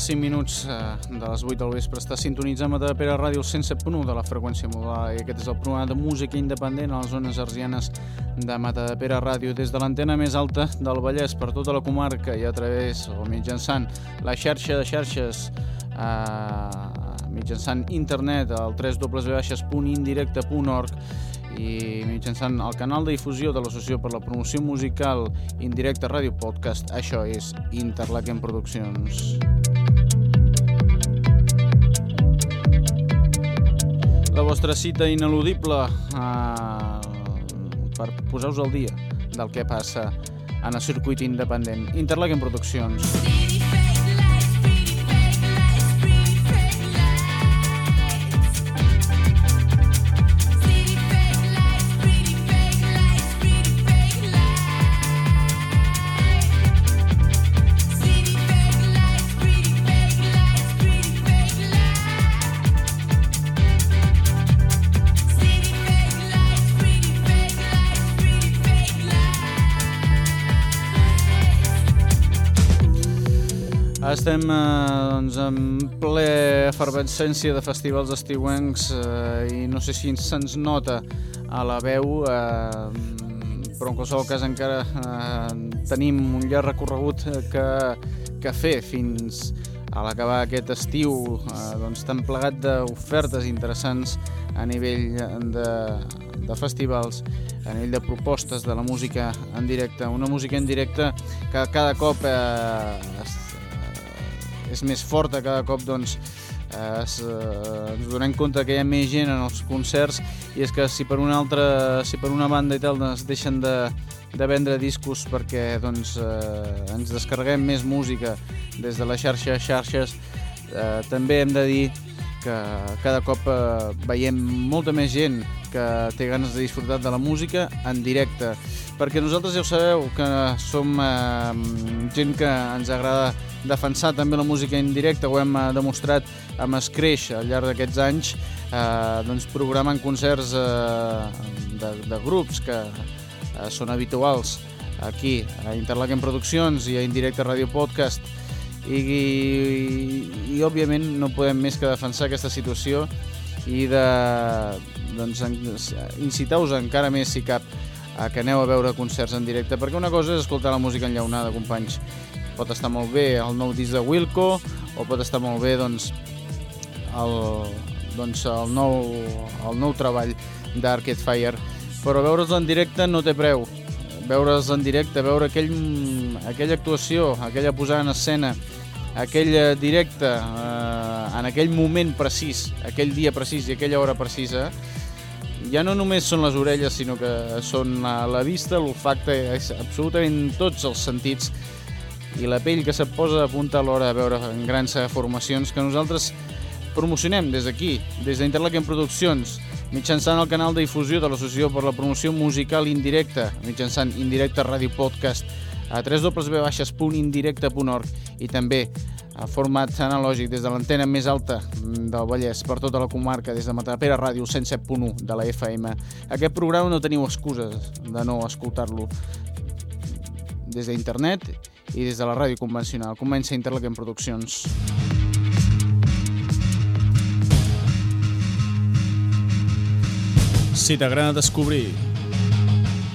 5 minuts uh, de les 8 del vespre. Està sintonitzant a Pere Ràdio 107.1 de la freqüència modal i aquest és el programa de música independent a les zones arsianes de Matadepera Ràdio des de l'antena més alta del Vallès per tota la comarca i a través o mitjançant la xarxa de xarxes eh, mitjançant internet al www.indirecte.org i mitjançant el canal de difusió de l'Associació per la Promoció Musical Indirecte Ràdio Podcast. Això és Interlaken Produccions. La vostra cita ineludible eh, per posar-vos al dia del que passa en el circuit independent. Interlaken Produccions. Produccions. Estem eh, doncs, en ple efervescència de festivals estiuencs eh, i no sé si se'ns nota a la veu, eh, però en qualsevol cas encara eh, tenim un llarg recorregut que, que fer fins a l'acabar aquest estiu eh, doncs, tan plegat d'ofertes interessants a nivell de, de festivals, a nivell de propostes de la música en directe. Una música en directe que cada cop eh, és més forta, cada cop doncs, eh, es, eh, ens donem compte que hi ha més gent en els concerts i és que si per una altra, si per una banda i tal doncs, deixen de, de vendre discos perquè doncs, eh, ens descarreguem més música des de la xarxa xarxes, eh, també hem de dir que cada cop eh, veiem molta més gent que té ganes de disfrutar de la música en directe. Perquè nosaltres ja ho sabeu que som eh, gent que ens agrada defensar també la música en directe, ho hem eh, demostrat amb Escreix al llarg d'aquests anys, eh, doncs programant concerts eh, de, de grups que eh, són habituals aquí a Interlaken Produccions i a Indirecte Radio Podcast i, i, i òbviament no podem més que defensar aquesta situació i de doncs, incitar-vos encara més si cap a que aneu a veure concerts en directe perquè una cosa és escoltar la música enllaunada companys. Pot estar molt bé el nou disc de Wilco o pot estar molt bé doncs, el, doncs, el, nou, el nou treball d'Arcade Fire. Però veure'ls en directe no té preu. Veure'ls en directe, veure aquell, aquella actuació, aquella posada en escena aquell directe eh, en aquell moment precís, aquell dia precís i aquella hora precisa ja no només són les orelles, sinó que són la, vista, l'olfacte, absolutament tots els sentits i la pell que se't posa a punta a l'hora de veure en grans formacions que nosaltres promocionem des d'aquí, des d'Interlaken Produccions, mitjançant el canal de difusió de l'Associació per la Promoció Musical Indirecta, mitjançant Indirecte Ràdio Podcast, a www.indirecte.org i també a format analògic des de l'antena més alta del Vallès per tota la comarca, des de Matapera Ràdio 107.1 de la FM. Aquest programa no teniu excuses de no escoltar-lo des d'internet i des de la ràdio convencional. Comença Interlaken Produccions. Si t'agrada descobrir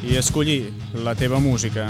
i escollir la teva música.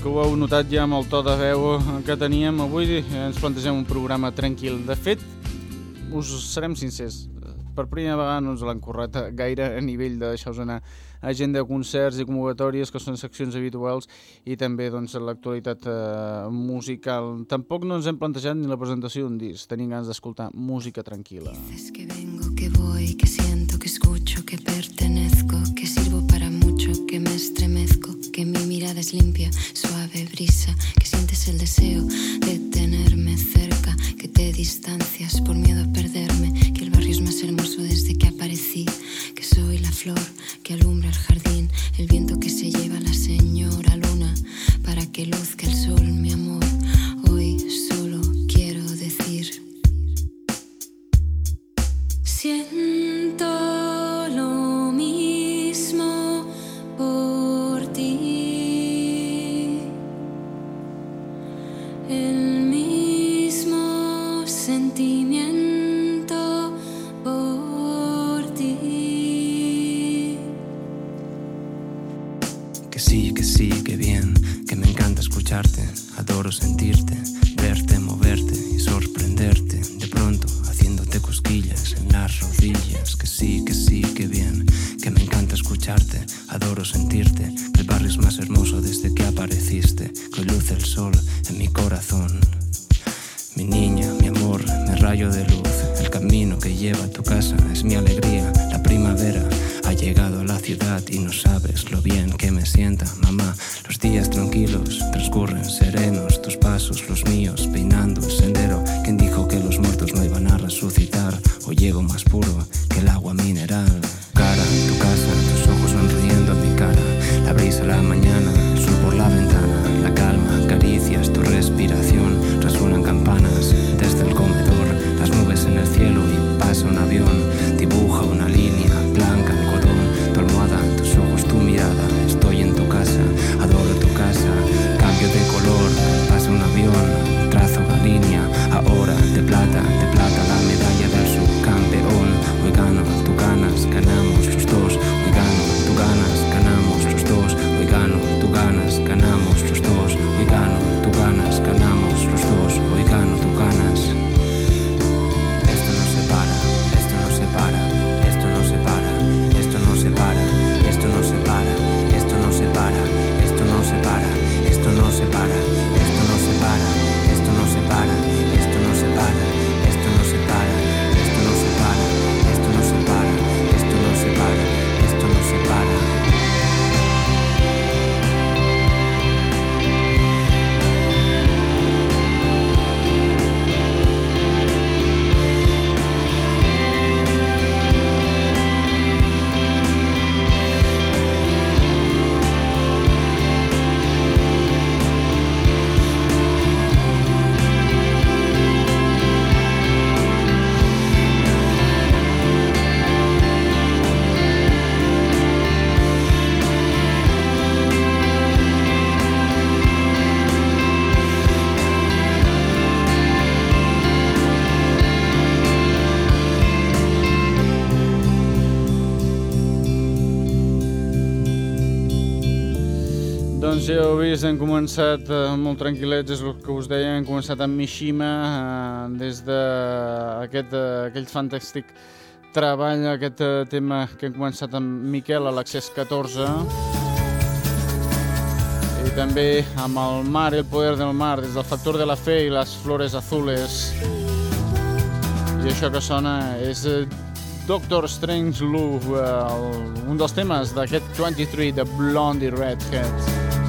Que, ho heu notat ja amb el to de veu que teníem avui. Ens plantegem un programa tranquil. De fet, us serem sincers, per primera vegada no ens l'han currat gaire a nivell de deixar-vos anar agenda de concerts i convocatòries, que són seccions habituals, i també doncs, l'actualitat eh, musical. Tampoc no ens hem plantejat ni la presentació d'un disc. Tenim ganes d'escoltar música tranquil·la. Dices que vengo, que voy, que siento, que escucho, que pertenezco, que sirvo que me estremezco que mi mirada es limpia, suave brisa, que sientes el deseo de tenerme cerca, que te distancias por miedo a perderme, que el barrio es más hermoso desde que aparecí, que soy la flor que alumbra el jardín, el viento que se lleva la señora luna, para que luzca el sol, mi amor. sentimiento por ti. Que sí, que sí, que bien, que me encanta escucharte, adoro sentirte, verte, Nois, hem començat eh, molt tranquil·lets, és el que us deia, han començat amb Mishima, eh, des d'aquest de eh, aquell fantàstic treball, aquest eh, tema que hem començat amb Miquel a l'accés 14, i també amb el mar i el poder del mar, des del factor de la fe i les flores azules. I això que sona és eh, Doctor Strange Love, eh, un dels temes d'aquest 23 de Blondie Redhead.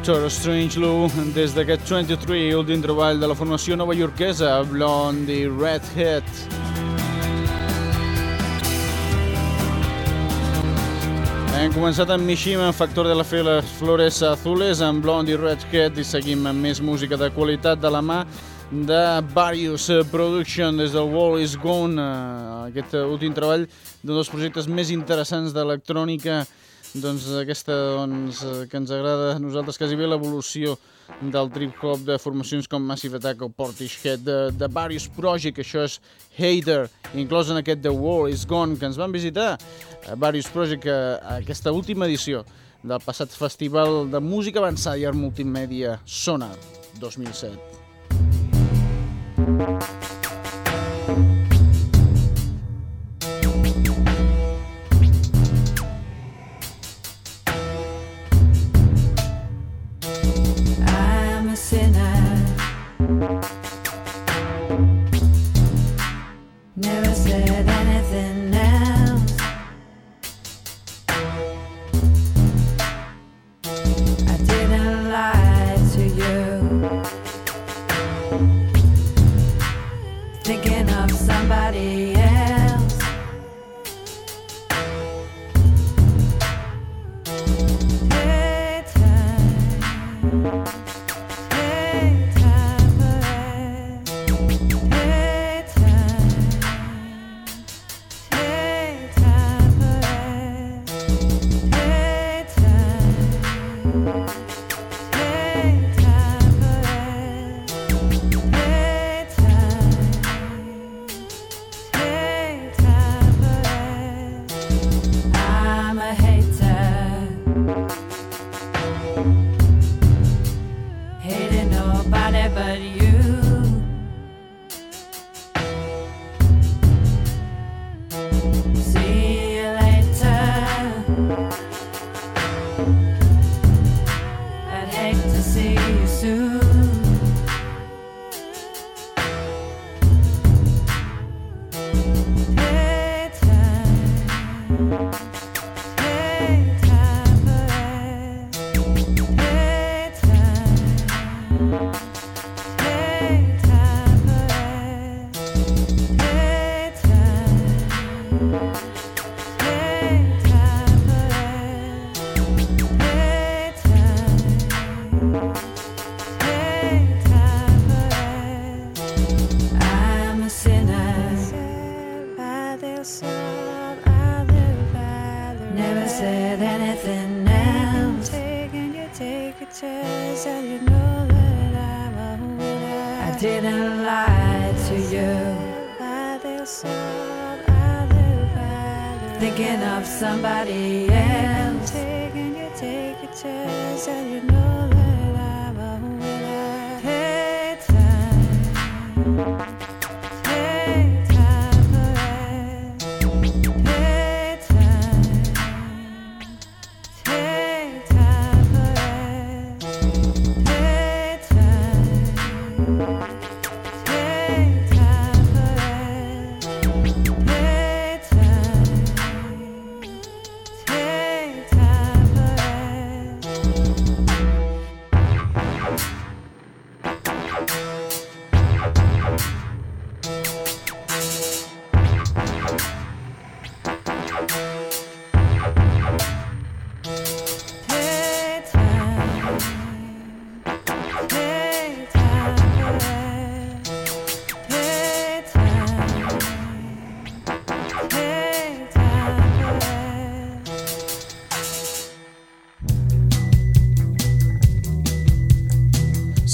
Doctor Strangelou des d'aquest 23, últim treball de la formació nova iorquesa Blondie Redhead. Hem començat amb Mishima, Factor de la Flores Azules, amb Blondie Redhead i seguim amb més música de qualitat de la mà de Various Production des del Wall is Gone, eh, aquest últim treball d'un dels projectes més interessants d'electrònica doncs, aquesta doncs, que ens agrada a nosaltres quasi bé l'evolució del trip-hop de formacions com Massive Attack o Portishead, de, de Various Project, això és Hater, inclòs en aquest The War is Gone, que ens van visitar a Various Project a, a aquesta última edició del passat Festival de Música Avançada i Art Multimèdia Sona 2007. Thinking of somebody.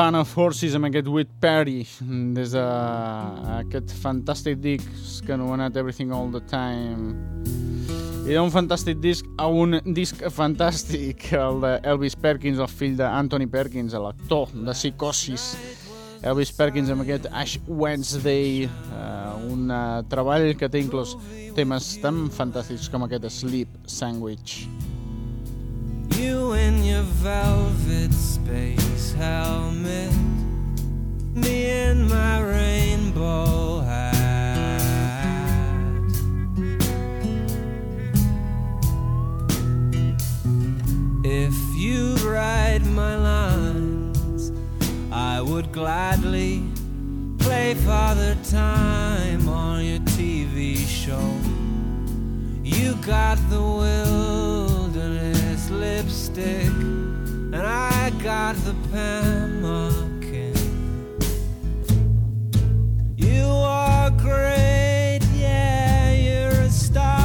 Band of Horses amb aquest With Perry des d'aquest fantàstic disc que anomenat Everything All The Time. I d'un fantàstic disc a un disc fantàstic el de Elvis Perkins, el fill d'Anthony Perkins l'actor de Psicosis. Elvis Perkins amb aquest Ash Wednesday uh, un uh, treball que té inclús temes tan fantàstics com aquest Sleep Sandwich You in your velvet space helmet, me in my rainbow hat. If you'd write my lines, I would gladly play Father Time on your TV show. You got the lipstick, and I got the pemmican. You are great, yeah, you're a star.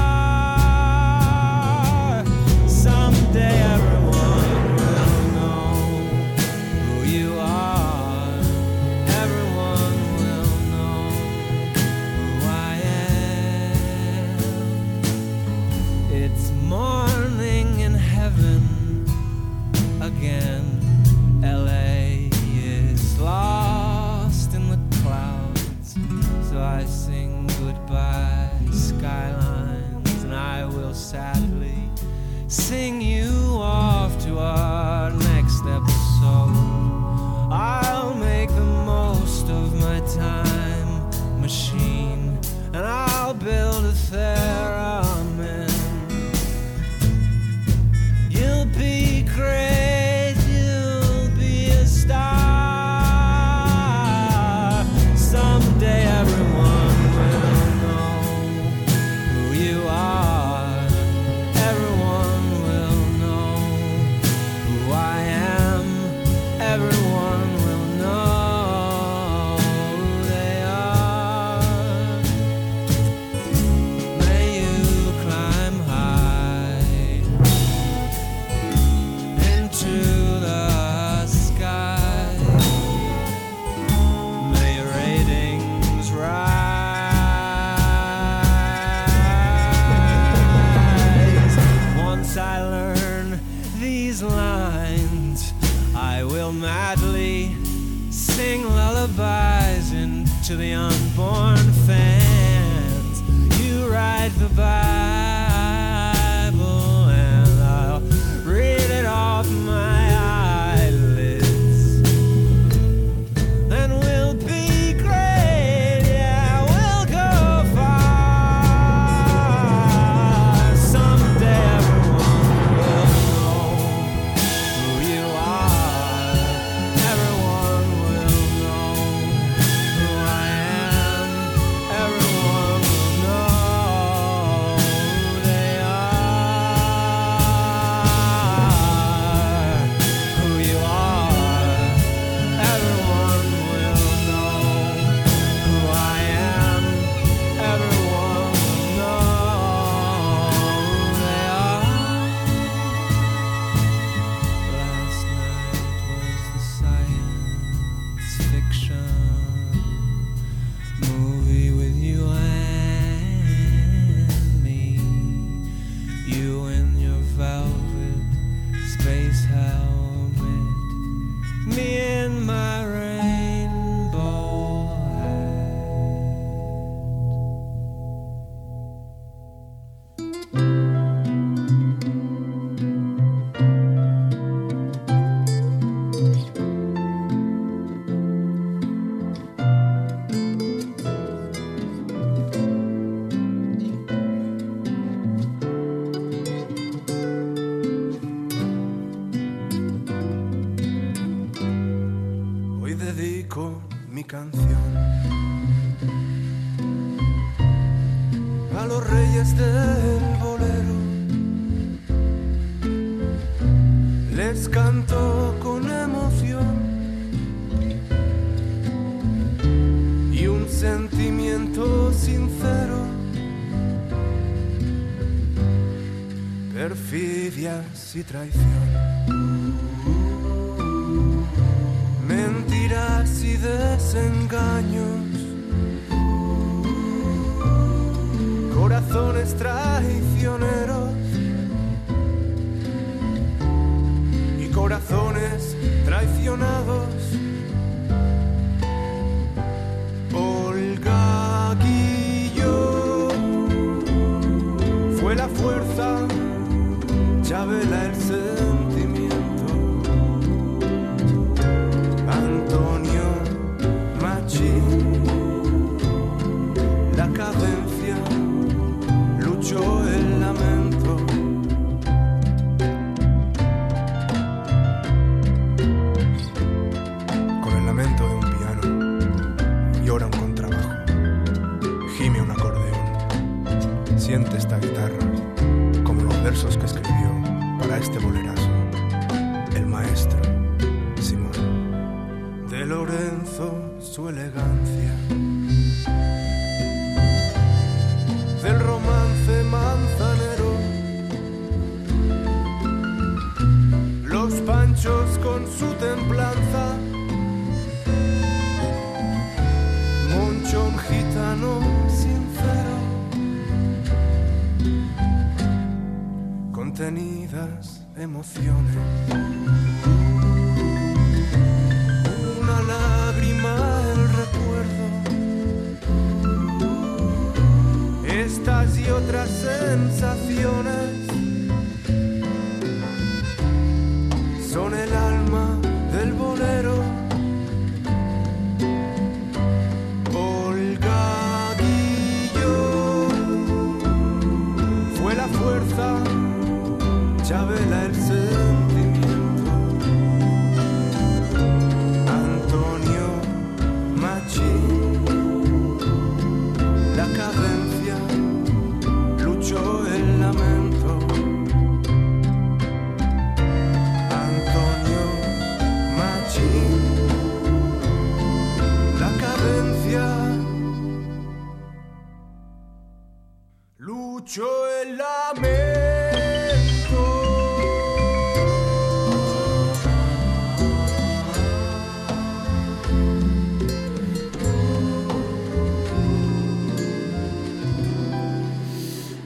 Les canto con emoción y un sentimiento sincero. Perfidias y traición. Mentiras desengaños, corazones traicioneros corazones traicionados. Su elegancia, del romance manzanero, los panchos con su templanza. Moncho un gitano sincero, contenidas emociones.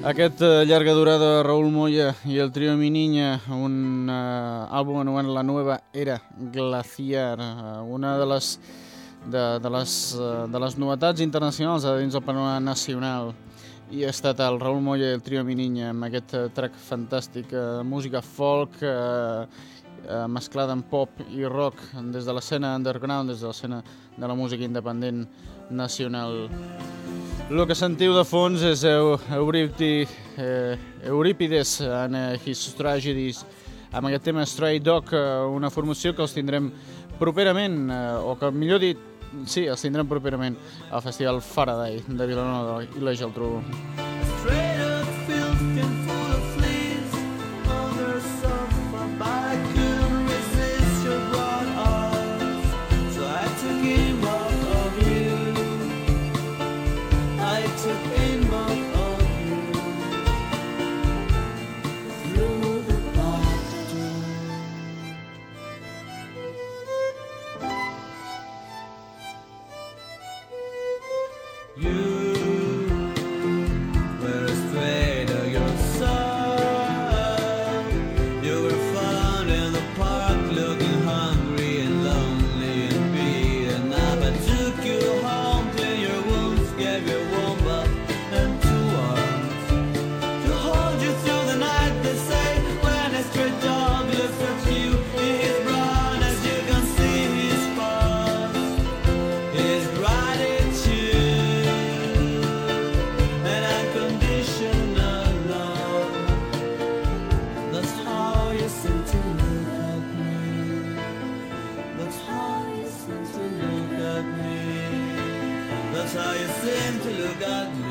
Aquest eh, llarga durada de Raúl Moya i el trio Mi Niña, un eh, àlbum anomenat La Nueva Era Glaciar, eh, una de les, de, de, les, eh, de les novetats internacionals a dins del panorama nacional i ha estat el Raúl Moya i el trio Mi Niña amb aquest eh, track fantàstic, eh, música folk eh, eh, mesclada amb pop i rock des de l'escena underground, des de l'escena de la música independent nacional. El que sentiu de fons és eh, Eurípides en eh, His Tragedies, amb aquest tema Stray Dog, eh, una formació que els tindrem properament, o que millor dit, sí, els tindrem properament al Festival Faraday de Vilanova i la Geltrú. Straight I seem to look at you.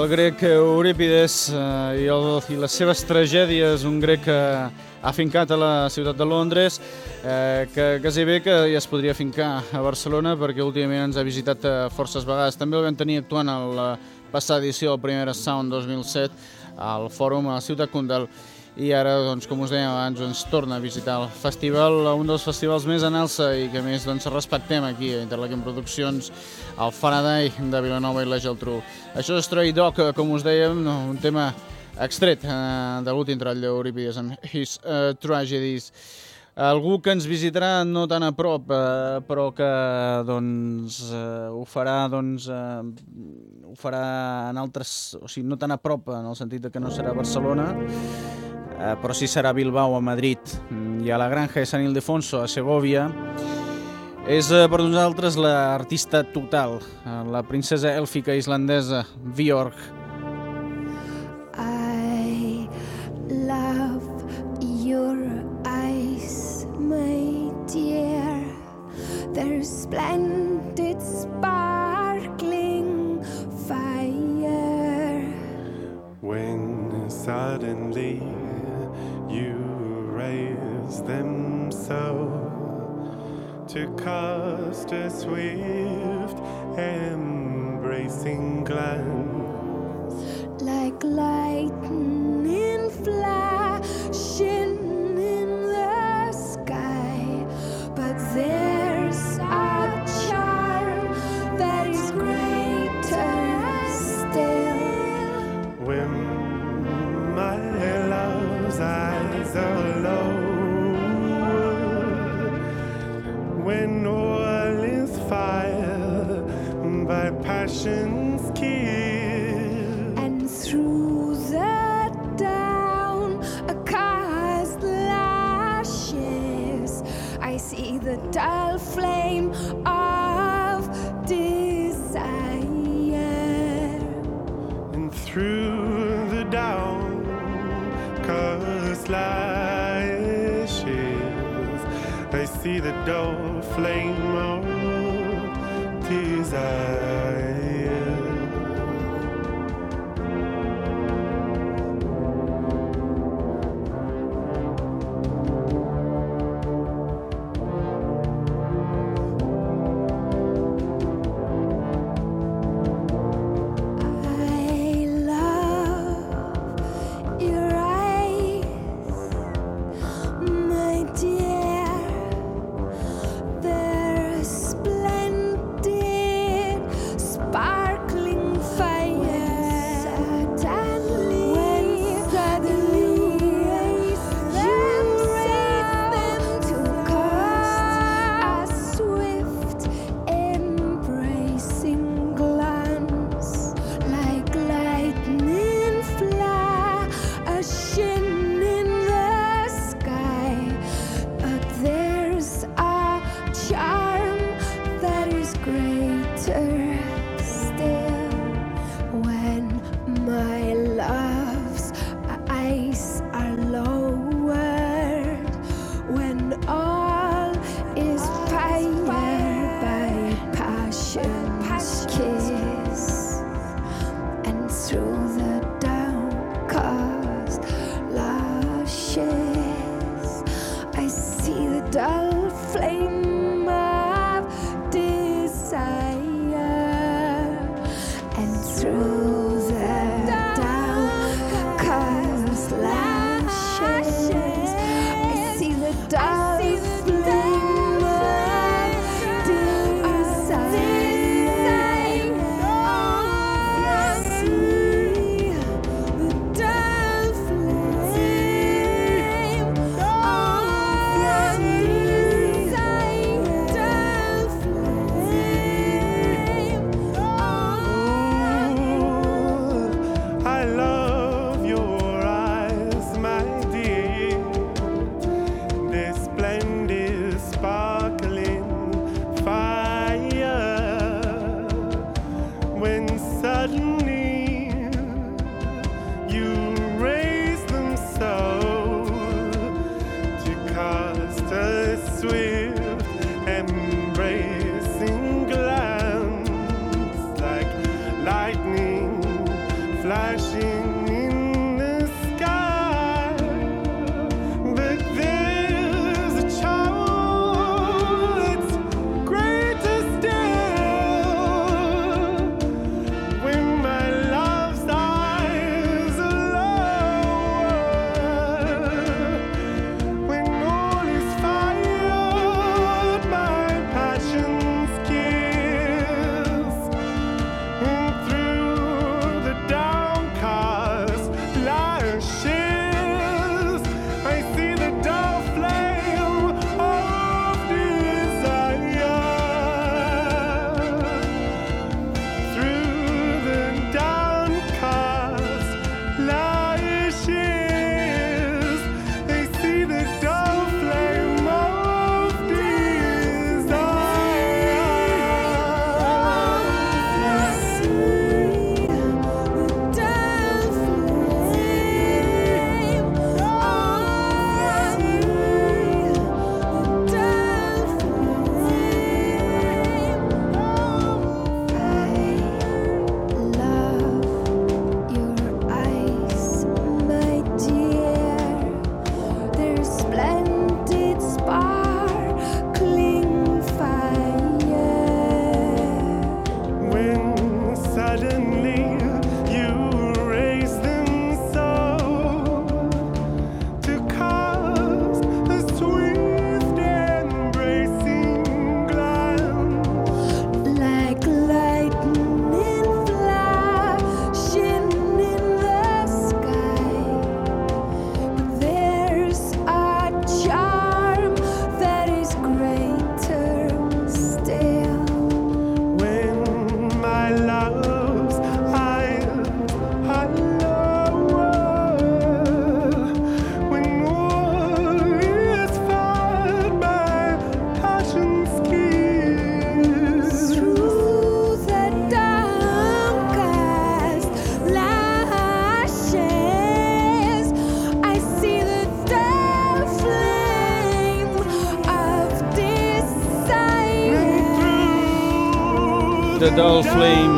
El grec Eurípides eh, i, el, i les seves tragèdies, un grec que ha fincat a la ciutat de Londres, eh, que quasi bé que ja es podria fincar a Barcelona perquè últimament ens ha visitat eh, forces vegades. També el vam tenir actuant a la passada edició del Primera Sound 2007 al fòrum a la ciutat Condal i ara, doncs, com us dèiem abans, ens torna a visitar el festival, un dels festivals més en alça i que més doncs, respectem aquí a Interlaken Produccions, el Faraday de Vilanova i la Geltrú. Això és Stray Dog, com us dèiem, un tema extret eh, de l'últim treball d'Euripides amb His uh, Tragedies. Algú que ens visitarà no tan a prop, eh, però que doncs, eh, ho farà doncs, eh, ho farà en altres, o sigui, no tan a prop en el sentit de que no serà Barcelona, eh, però sí serà Bilbao, a Madrid, mm, i a la granja de Sant Ildefonso, a Segovia. És eh, per nosaltres l'artista total, eh, la princesa èlfica islandesa, Björk. I love your eyes, my dear. Their splendid sparkling fire. When suddenly them so to cast a swift embracing glance Dull Flame.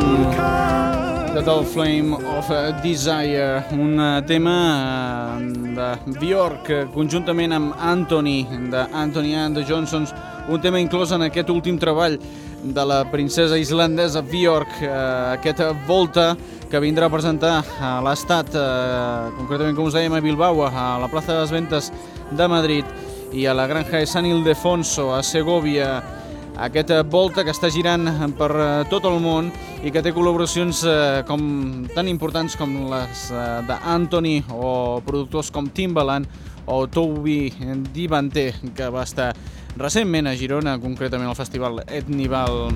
Dull Flame of Desire. Un eh, tema eh, de Bjork eh, conjuntament amb Anthony de Anthony and the Johnsons. Un tema inclòs en aquest últim treball de la princesa islandesa Bjork eh, aquesta volta que vindrà a presentar a l'Estat eh, concretament com us dèiem a Bilbao a la plaça de les Ventes de Madrid i a la granja de San Ildefonso a Segovia aquesta volta que està girant per eh, tot el món i que té col·laboracions eh, com, tan importants com les eh, d'Anthony o productors com Timbaland o Toby Divanté, que va estar recentment a Girona, concretament al festival Etnival.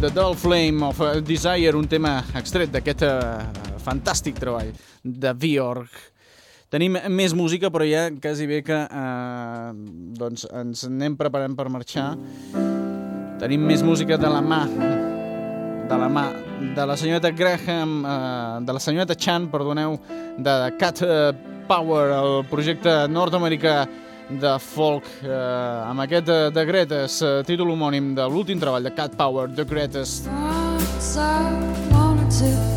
The Dull Flame of Desire, un tema extret d'aquest eh, fantàstic treball de Bjork. Tenim més música, però ja quasi bé que eh, doncs ens anem preparant per marxar. Tenim més música de la mà de la mà de la senyoreta Graham, eh, de la senyoreta Chan, perdoneu, de Cat eh, Power, el projecte nord-americà de folk, eh, amb aquest de, de Gretes, eh, títol homònim de l'últim treball de Cat Power, The Greatest. Once I wanted to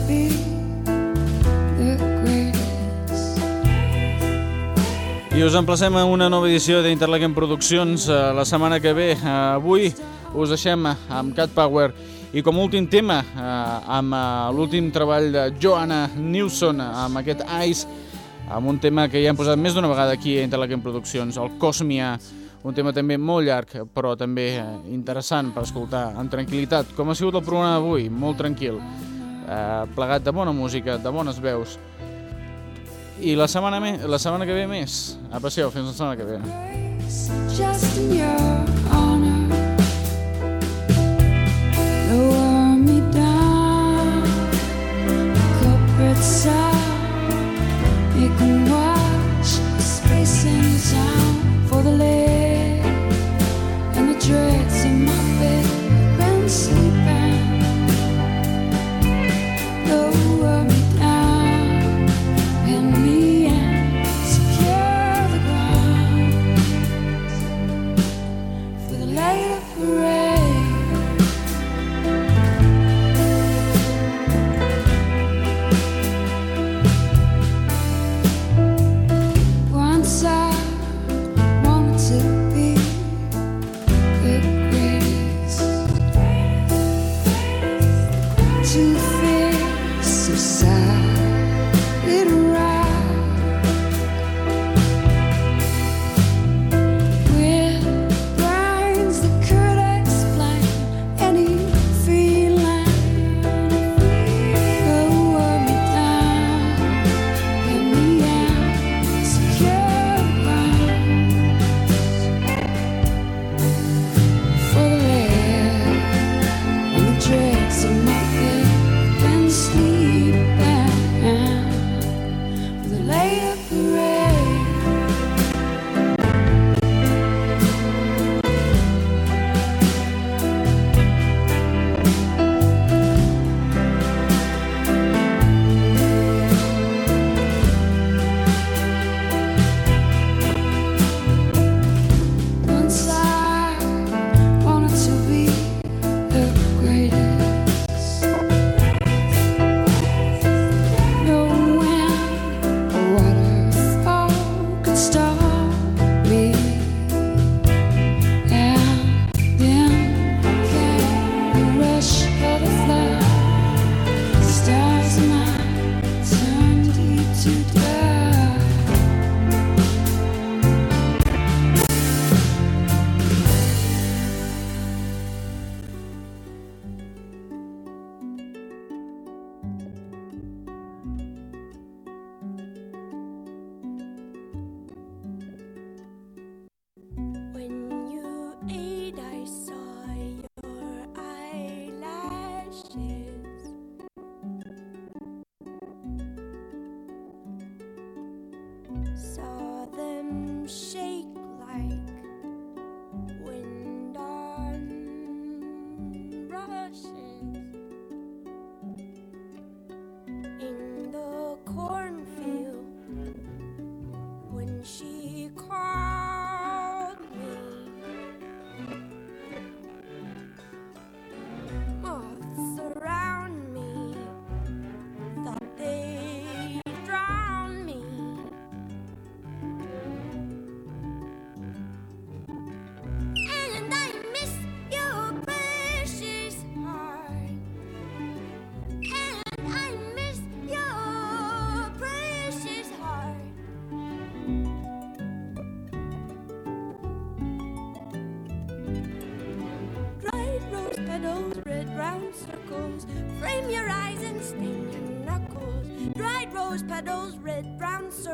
I us emplacem a una nova edició d'Interlequem Produccions. Eh, la setmana que ve. Eh, avui us deixem amb Cat Power i com a últim tema eh, amb l'últim treball de Joanna Newson amb aquest Ice amb un tema que ja hem posat més d'una vegada aquí a Interlequem Produccions, el Cosmia. Un tema també molt llarg però també interessant per escoltar amb tranquil·litat, com ha sigut el programa d'avui? Molt tranquil, eh, plegat de bona música, de bones veus i la setmana, la setmana que ve més. Aprecieu, fins la setmana que ve. Just in your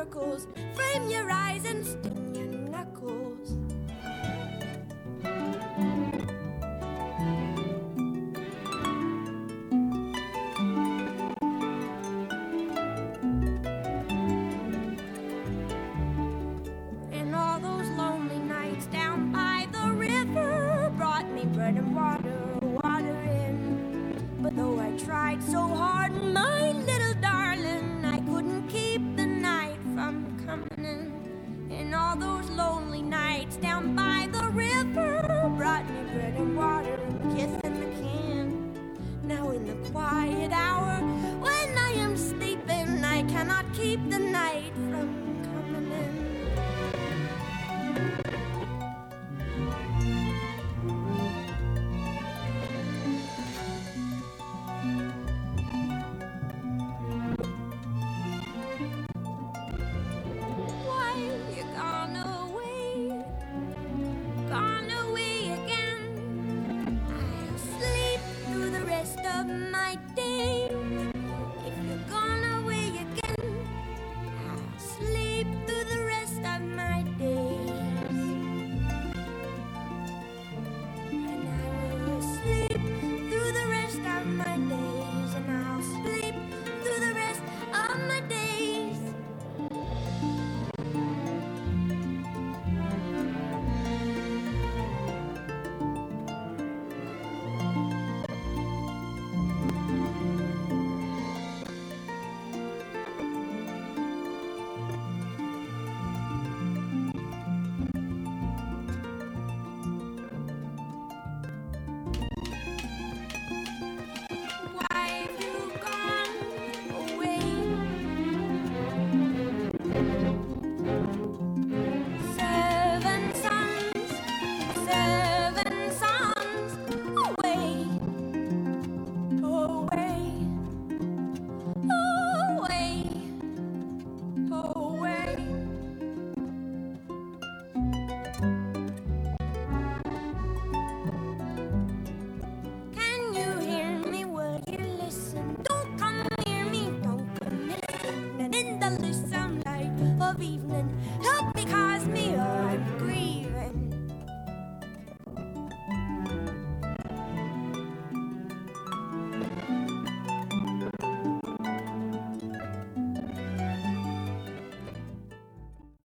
circles.